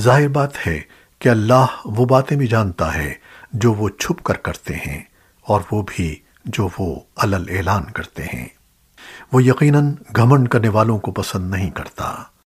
ظاہر بات ہے کہ اللہ وہ باتیں بھی جانتا ہے جو وہ چھپ کر کرتے ہیں اور وہ بھی جو وہ علل اعلان کرتے ہیں۔ وہ یقیناً گھمنڈ کرنے والوں کو پسند نہیں کرتا۔